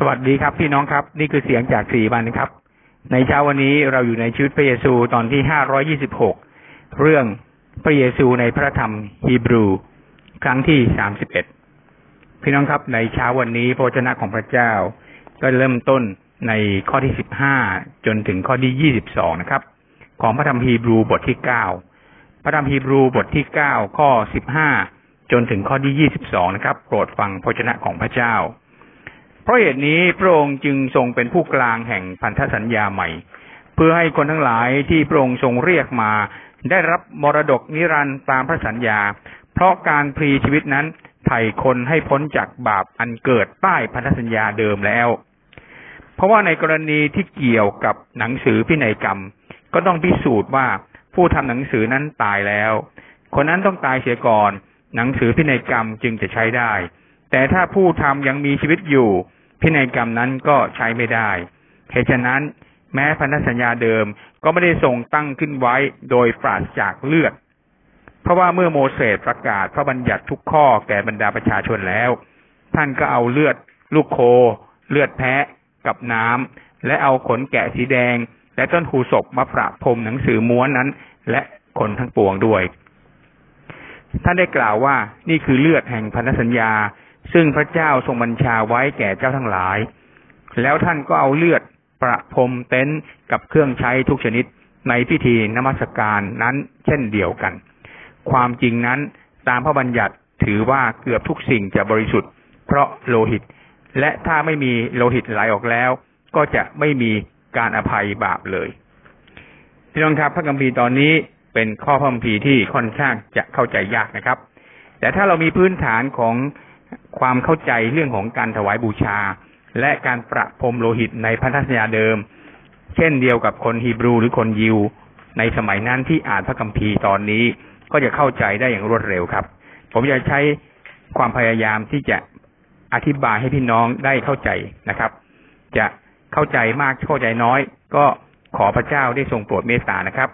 สวัสดีครับพี่น้องครับ นี่คือเสียงจากสี่วันครับ ในเช้าวันนี้เราอยู่ในชีวิตพระเยซูตอนที่ห้าร้อยี่สิบหกเรื่องพระเยซูในพระธรรมฮีบรู ครั้งที่สามสิบเอ็ดพี่น้องครับ ในเช้าวันนี้พระเจ้าของพระเจ้า ก็เริ่มต้นในข้อที่สิบห้าจนถึงข้อที่ยี่สิบสองนะครับ ของพระธรรมฮีบรูบทที่เก้าพระธรรมฮีบรูบทที่เก้าข้อสิบห้าจนถึงข้อที่ยี่สิบสองนะครับ โปรดฟังพระเจ้าของพระเจ้า เพราะเหตุนี้พระองค์จึงทรงเป็นผู้กลางแห่งพันธสัญญาใหม่ เพื่อให้คนทั้งหลายที่พระองค์ทรงเรียกมา ได้รับมรดกนิรันดร์ตามพระสัญญา เพราะการพรีชีวิตนั้นไถ่คนให้พ้นจากบาปอันเกิดใต้พันธสัญญาเดิมแล้ว เพราะว่าในกรณีที่เกี่ยวกับหนังสือพินัยกรรม ก็ต้องพิสูจน์ว่าผู้ทำหนังสือนั้นตายแล้ว คนนั้นต้องตายเสียก่อน หนังสือพินัยกรรมจึงจะใช้ได้ แต่ถ้าผู้ทำยังมีชีวิตอยู่ พินัยกรรมนั้นก็ใช้ไม่ได้เหตุฉะนั้น แม้พันธสัญญาเดิมก็ไม่ได้ทรงตั้งขึ้นไว้โดยปราศจากเลือด เพราะว่าเมื่อโมเสสประกาศพระบัญญัติทุกข้อแก่บรรดาประชาชนแล้ว ท่านก็เอาเลือด ลูกโค เลือดแพะกับน้ำและเอาขนแกะสีแดง และต้นหูศพมาประพรมหนังสือม้วนนั้น และคนทั้งปวงด้วยท่านได้กล่าวว่านี่คือเลือดแห่งพันธสัญญา ซึ่งพระเจ้าทรงบัญชาไว้แก่เจ้าทั้งหลาย แล้วท่านก็เอาเลือดประพรมเต็นท์กับเครื่องใช้ทุกชนิดในพิธีนมัสการนั้นเช่นเดียวกัน ความจริงนั้นตามพระบัญญัติถือว่าเกือบทุกสิ่งจะบริสุทธิ์ เพราะโลหิต และถ้าไม่มีโลหิตไหลออกแล้ว ก็จะไม่มีการอภัยบาปเลยพี่น้องครับ พระคัมภีร์ตอนนี้เป็นข้อพระคัมภีร์ที่ค่อนข้างจะเข้าใจยากนะครับ แต่ถ้าเรามีพื้นฐานของ ความเข้าใจเรื่องของการถวายบูชา และการประพรมโลหิตในพันธสัญญาเดิม เช่นเดียวกับคนฮีบรูหรือคนยิว ในสมัยนั้นที่อ่านพระคัมภีร์ตอนนี้ก็จะเข้าใจได้อย่างรวดเร็วครับ ผมจะใช้ความพยายามที่จะอธิบายให้พี่น้องได้เข้าใจนะครับ จะเข้าใจมากเข้าใจน้อย ก็ขอพระเจ้าได้ทรงโปรดเมตตานะครับ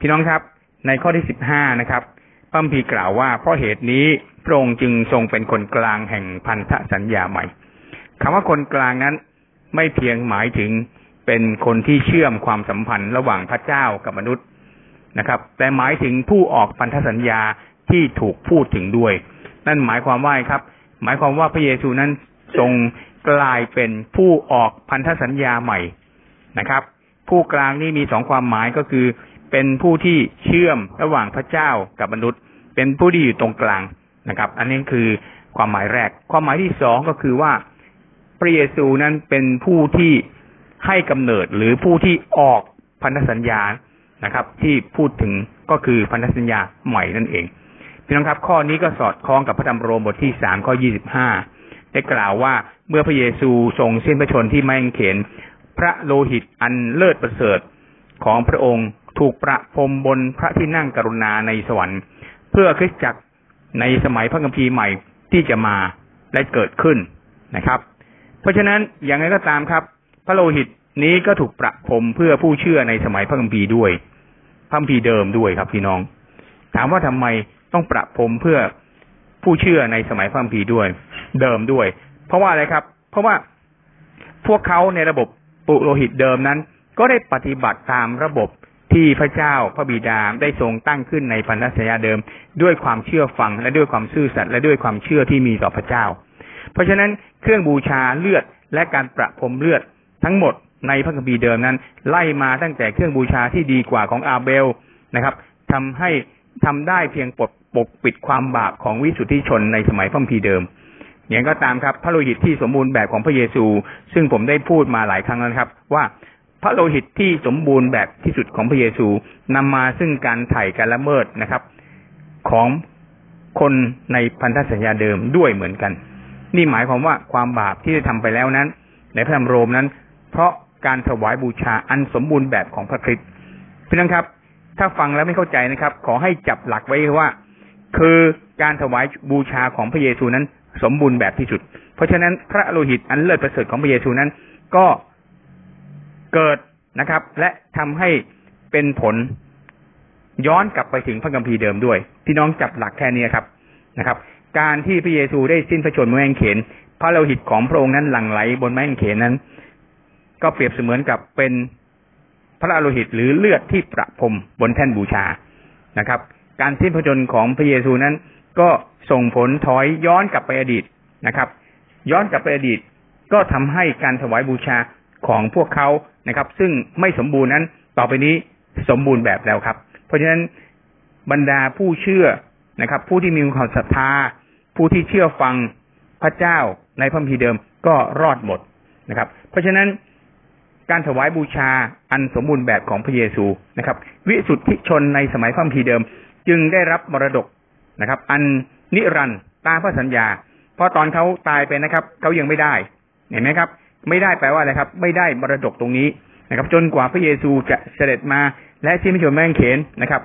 พี่น้องครับ ในข้อที่สิบห้านะครับพระคัมภีร์กล่าวว่าเพราะเหตุนี้ พระองค์จึงทรงเป็นคนกลางแห่งพันธสัญญาใหม่คำว่าคนกลางนั้น ไม่เพียงหมายถึงเป็นคนที่เชื่อมความสัมพันธ์ระหว่างพระเจ้ากับมนุษย์นะครับ แต่หมายถึงผู้ออกพันธสัญญาที่ถูกพูดถึงด้วย นั่นหมายความว่าครับ หมายความว่าพระเยซูนั้นทรงกลายเป็นผู้ออกพันธสัญญาใหม่นะครับ ผู้กลางนี่มีสองความหมายก็คือ เป็นผู้ที่เชื่อมระหว่างพระเจ้ากับมนุษย์ เป็นผู้ที่อยู่ตรงกลาง นะครับ อันนี้คือความหมายแรก ความหมายที่สองก็คือว่าพระเยซูนั้นเป็นผู้ที่ให้กำเนิดหรือผู้ที่ออกพันธสัญญานะครับ ที่พูดถึงก็คือพันธสัญญาใหม่นั่นเองพี่น้องครับ ข้อนี้ก็สอดคล้องกับพระธรรมโรมบทที่สามข้อยี่สิบห้าได้กล่าวว่าเมื่อพระเยซูทรงสิ้นพระชนที่ไม่เข็นพระโลหิตอันเลิศประเสริฐของพระองค์ถูกประพรมบนพระที่นั่งกรุณาในสวรรค์ เพื่อคริสตจักร ในสมัยพระคัมภีร์ใหม่ที่จะมาและเกิดขึ้นนะครับ เพราะฉะนั้นอย่างไรก็ตามครับ พระโลหิตนี้ก็ถูกประพรมเพื่อผู้เชื่อในสมัยพระคัมภีร์ด้วยพระคัมภีร์เดิมด้วยครับพี่น้อง ถามว่าทำไมต้องประพรมเพื่อผู้เชื่อในสมัยพระคัมภีร์ด้วย เดิมด้วย เพราะว่าอะไรครับ เพราะว่าพวกเขาในระบบปุโรหิตเดิมนั้น ก็ได้ปฏิบัติตามระบบ ที่พระเจ้าพระบิดาได้ทรงตั้งขึ้นในพันธสัญญาเดิม ด้วยความเชื่อฟังและด้วยความซื่อสัตย์และด้วยความเชื่อที่มีต่อพระเจ้า เพราะฉะนั้นเครื่องบูชาเลือดและการประพรมเลือดทั้งหมดในพระคัมภีร์เดิมนั้น ไล่มาตั้งแต่เครื่องบูชาที่ดีกว่าของอาเบลนะครับทำให้ทำได้เพียงปดปกปิดความบาปของวิสุทธิชนในสมัยพระคัมภีร์เดิมอย่างก็ตามครับ พระโลหิตที่สมบูรณ์แบบของพระเยซู ซึ่งผมได้พูดมาหลายครั้งแล้วครับ ว่า พระโลหิตที่สมบูรณ์แบบที่สุดของพระเยซูนำมาซึ่งการไถ่การละเมิดนะครับ ของคนในพันธสัญญาเดิมด้วยเหมือนกัน นี่หมายความว่าความบาปที่ได้ทำไปแล้วนั้น ในพระธรรมโรมนั้น เพราะการถวายบูชาอันสมบูรณ์แบบของพระคริสต์พี่น้องครับ ถ้าฟังแล้วไม่เข้าใจนะครับ ขอให้จับหลักไว้ว่า คือการถวายบูชาของพระเยซูนั้น สมบูรณ์แบบที่สุด เพราะฉะนั้นพระโลหิตอันเลิศประเสริฐของพระเยซูนั้น ก็ เกิดนะครับ และทำให้เป็นผลย้อนกลับไปถึงพระคัมภีร์เดิมด้วย พี่น้องจับหลักแค่นี้ครับนะครับ การที่พระเยซูได้สิ้นพระชนม์เมื่อแงเขน พระโลหิตของพระองค์นั้นหลั่งไหลบนไม้กางเขนนั้น ก็เปรียบเสมือนกับเป็นพระโลหิตหรือเลือดที่ประพรมบนแท่นบูชานะครับ การสิ้นพระชนม์ของพระเยซูนั้น ก็ส่งผลถอยย้อนกลับไปอดีตนะครับ ย้อนกลับไปอดีตก็ทำให้การถวายบูชา ของพวกเขานะครับ ซึ่งไม่สมบูรณ์นั้นต่อไปนี้สมบูรณ์แบบแล้วครับ เพราะฉะนั้นบรรดาผู้เชื่อนะครับ ผู้ที่มีความศรัทธา ผู้ที่เชื่อฟังพระเจ้าในพระพีเดิมก็รอดหมดนะครับ เพราะฉะนั้นการถวายบูชาอันสมบูรณ์แบบของพระเยซูนะครับ วิสุทธิชนในสมัยพระพีเดิม จึงได้รับมรดกนะครับ อันนิรันดร์ตามพระสัญญา เพราะตอนเขาตายไปนะครับเขายังไม่ได้ เห็นไหมครับ ไม่ได้แปลว่าอะไรครับ ไม่ได้มรดกตรงนี้นะครับ จนกว่าพระเยซูจะเสด็จมาและที่ไม่ชนแม่งเขนนะครับ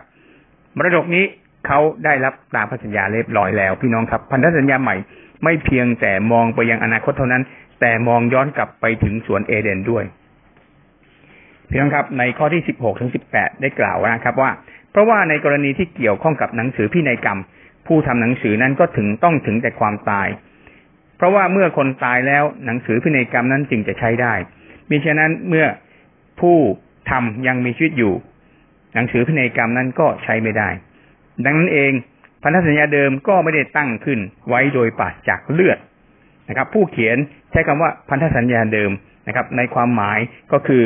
มรดกนี้เขาได้รับตามพระสัญญาเรียบร้อยแล้ว พี่น้องครับ พันธสัญญาใหม่ไม่เพียงแต่มองไปยังอนาคตเท่านั้น แต่มองย้อนกลับไปถึงสวนเอเดนด้วยพี่น้องครับในข้อที่สิบหกถึงสิบแปดได้กล่าวนะครับว่า เพราะว่าในกรณีที่เกี่ยวข้องกับหนังสือพินัยกรรม ผู้ทำหนังสือนั้นก็ถึงต้องถึงแต่ความตาย เพราะว่าเมื่อคนตายแล้วหนังสือพินัยกรรมนั้นจึงจะใช้ได้ มิฉะนั้นเมื่อผู้ทำยังมีชีวิตอยู่ หนังสือพินัยกรรมนั้นก็ใช้ไม่ได้ ดังนั้นเองพันธสัญญาเดิมก็ไม่ได้ตั้งขึ้นไว้โดยปราศจากเลือดนะครับ ผู้เขียนใช้คำว่าพันธสัญญาเดิมนะครับ ในความหมายก็คือ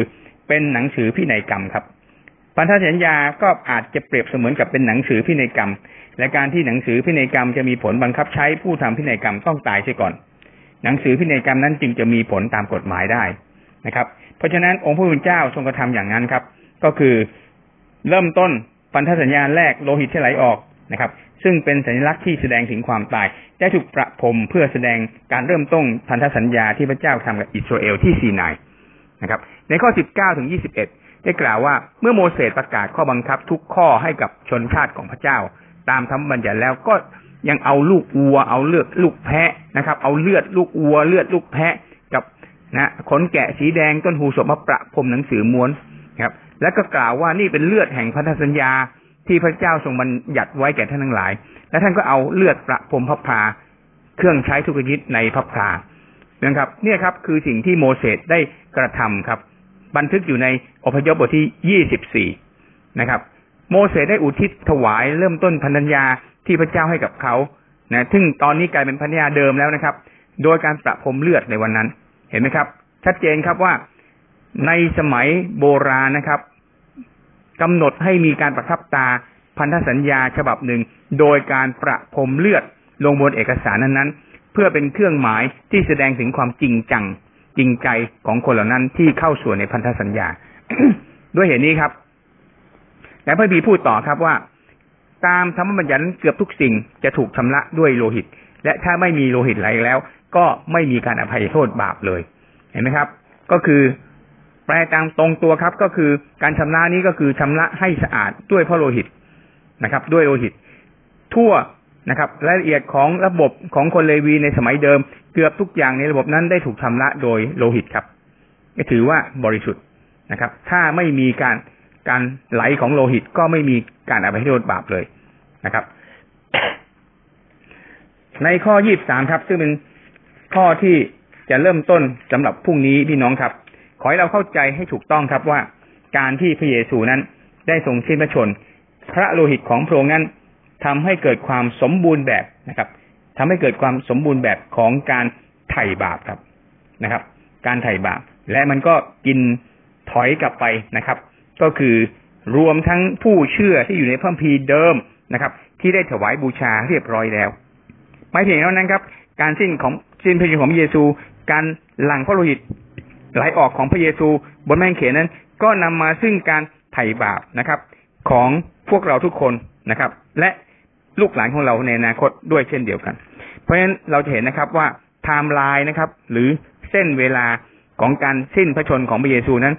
เป็นหนังสือพินัยกรรมครับ พันธสัญญาก็อาจจะเปรียบเสมือนกับเป็นหนังสือพินัยกรรม และการที่หนังสือพินัยกรรมจะมีผลบังคับใช้ผู้ทำพินัยกรรมต้องตายเสียก่อน หนังสือพินัยกรรมนั้นจึงจะมีผลตามกฎหมายได้นะครับ เพราะฉะนั้นองค์พระผู้เป็นเจ้าทรงกระทำอย่างนั้นครับ ก็คือเริ่มต้นพันธสัญญาแรกโลหิตที่ไหลออกนะครับ ซึ่งเป็นสัญลักษณ์ที่แสดงถึงความตายได้ถูกประพรมเพื่อแสดงการเริ่มต้นพันธสัญญาที่พระเจ้าทำกับอิสราเอลที่ซีนายนะครับ ในข้อ19ถึง21 ได้กล่าวว่าเมื่อโมเสสประกาศข้อบังคับทุกข้อให้กับชนชาติของพระเจ้า ตามธรรมบัญญัติแล้วก็ยังเอาลูกวัว เอาเลือดลูกแพะนะครับ เอาเลือดลูกวัว เลือดลูกแพะกับนะขนแกะสีแดงต้นหูศพมาประพรมหนังสือม้วนครับ แล้วก็กล่าวว่านี่เป็นเลือดแห่งพันธสัญญาที่พระเจ้าทรงบัญญัติไว้แก่ท่านทั้งหลาย และท่านก็เอาเลือดประพรมพระพาเครื่องใช้ทุกชนิดในพระพานะครับ เนี่ยครับคือสิ่งที่โมเสสได้กระทำครับ บันทึกอยู่ในอพยพบทที่ยี่สิบสี่นะครับ โมเสสได้อุทิศถวายเริ่มต้นพันธัญญาที่พระเจ้าให้กับเขานะซึ่งตอนนี้กลายเป็นพันธัญญาเดิมแล้วนะครับ โดยการประพรมเลือดในวันนั้น เห็นไหมครับ ชัดเจนครับว่าในสมัยโบราณนะครับกำหนดให้มีการประทับตาพันธสัญญาฉบับหนึ่ง โดยการประพรมเลือดลงบนเอกสารนั้นๆ เพื่อเป็นเครื่องหมายที่แสดงถึงความจริงจัง จริงใจของคนเหล่านั้นที่เข้าสู่ในพันธสัญญา ด้วยเหตุนี้ครับ และพระบีพูดต่อครับว่า ตามธรรมบัญญัติเกือบทุกสิ่งจะถูกชำระด้วยโลหิต และถ้าไม่มีโลหิตไหลแล้ว ก็ไม่มีการอภัยโทษบาปเลย เห็นไหมครับ ก็คือแปลตามตรงตัวครับ ก็คือการชำระนี้ก็คือชำระให้สะอาดด้วยพระโลหิตนะครับ ด้วยโลหิต ทั่ว นะครับ รายละเอียดของระบบของคนเลวีในสมัยเดิม เกือบทุกอย่างในระบบนั้นได้ถูกชำระโดยโลหิตครับถือว่าบริสุทธิ์นะครับ ถ้าไม่มีการการไหลของโลหิตก็ไม่มีการอภัยโทษบาปเลยนะครับ ในข้อยี่บสามครับ ซึ่งเป็นข้อที่จะเริ่มต้นสำหรับพรุ่งนี้พี่น้องครับ ขอให้เราเข้าใจให้ถูกต้องครับว่า การที่พระเยซูนั้นได้ทรงสิ้นพระชน พระโลหิตของพระองค์นั้น ทำให้เกิดความสมบูรณ์แบบนะครับทำให้เกิดความสมบูรณ์แบบของการไถ่บาปครับนะครับ การไถ่บาป และมันก็กินถอยกลับไปนะครับ ก็คือรวมทั้งผู้เชื่อที่อยู่ในพระคัมภีร์เดิมนะครับ ที่ได้ถวายบูชาเรียบร้อยแล้ว ไม่เพียงเท่านั้นครับ การสิ้นของสิ้นพระชนม์ของพระเยซู การหลั่งพระโลหิตไหลออกของพระเยซูบนไม้กางเขนนั้น ก็นำมาซึ่งการไถ่บาปนะครับ ของพวกเราทุกคนนะครับ และ ลูกหลานของเราในอนาคตด้วยเช่นเดียวกัน เพราะฉะนั้นเราจะเห็นนะครับว่าไทม์ไลน์นะครับ หรือเส้นเวลาของการสิ้นพระชนของพระเยซูนั้น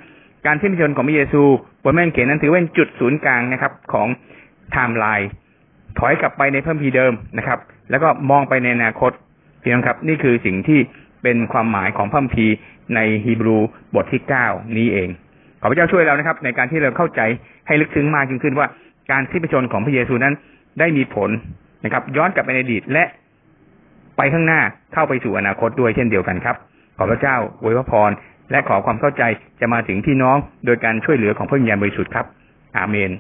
การสิ้นพระชนของพระเยซูบนแม่นเขนนั้นถือเป็นจุดศูนย์กลางนะครับ ของไทม์ไลน์ถอยกลับไปในพระพีเดิมนะครับ แล้วก็มองไปในอนาคตพี่น้องครับ นี่คือสิ่งที่เป็นความหมายของพระพีในฮีบรูบทที่เก้านี้เอง ขอพระเจ้าช่วยเรานะครับ ในการที่เราเข้าใจให้ลึกซึ้งมากยิ่งขึ้นว่าการสิ้นพระชนของพระเยซูนั้น ได้มีผลนะครับ ย้อนกลับไปในอดีตและไปข้างหน้าเข้าไปสู่อนาคตด้วยเช่นเดียวกันครับ ขอพระเจ้าอวยพรและขอความเข้าใจจะมาถึงพี่น้องโดยการช่วยเหลือของพระวิญญาณบริสุทธิ์ครับ อาเมน